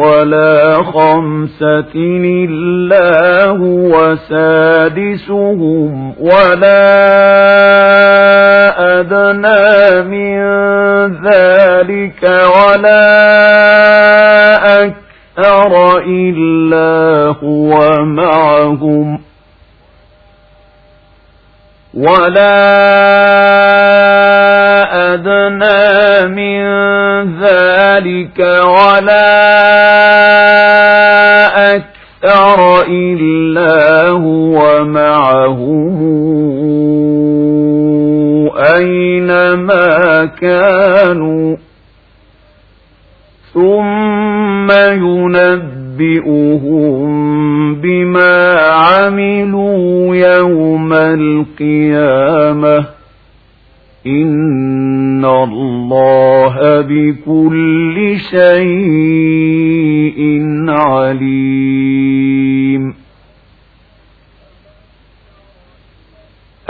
ولا خمسة إلا هو سادسهم ولا أدنى من ذلك ولا أكثر إلا هو معهم ولا أدنى من ذلك ولا أكثر إلا هو معهم أينما كانوا ثم ينبئهم بما عملوا يوم القيامة إن الله بكل شيء عليم.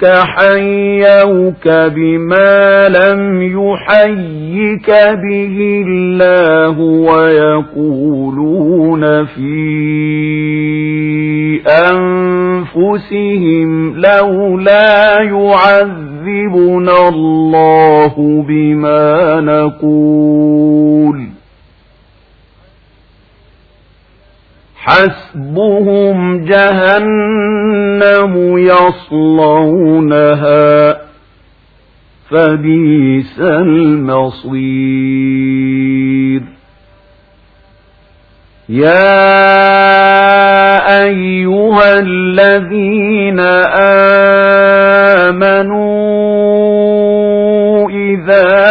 جاءوك حيوك بما لم يحيك به الله ويقولون في أنفسهم لولا يعذبنا الله بما نقول حسبهم جهنم يصلونها فبئس المصير يا أيها الذين آمنوا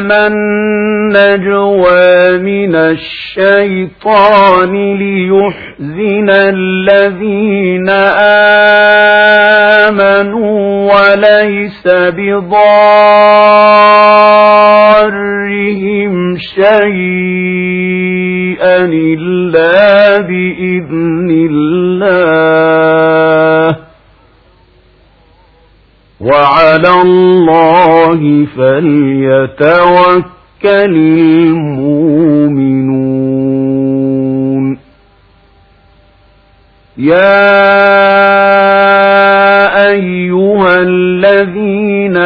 إنما النجوى من الشيطان ليحزن الذين آمنوا وليس بضارهم شيئا إلا بإذن الله وعلى الله فليتوكل المؤمنون. يا أيها الذين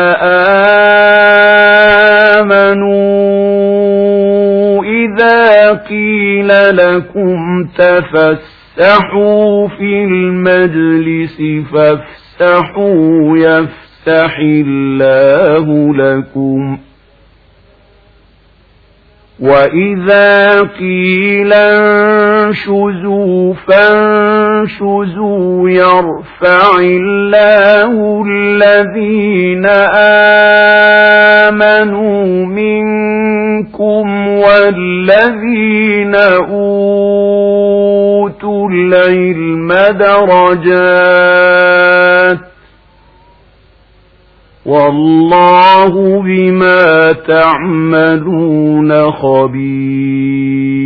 آمنوا إذا قيل لكم تفسحوا في المجلس فافسحوا يفسح الله لكم. وإذا قيل انشزوا فانشزوا يرفع الله الذين آمنوا منكم والذين أوتوا العلم درجات والله بما تعملون خبير.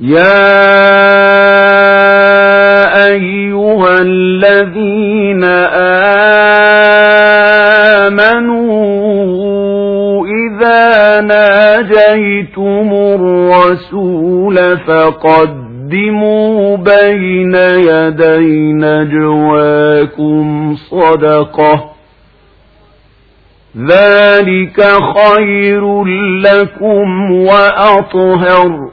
يا أيها الذين آمنوا إذا ناجيتم الرسول فقد فقدموا بين يدي نجواكم صدقة. ذلك خير لكم وأطهر.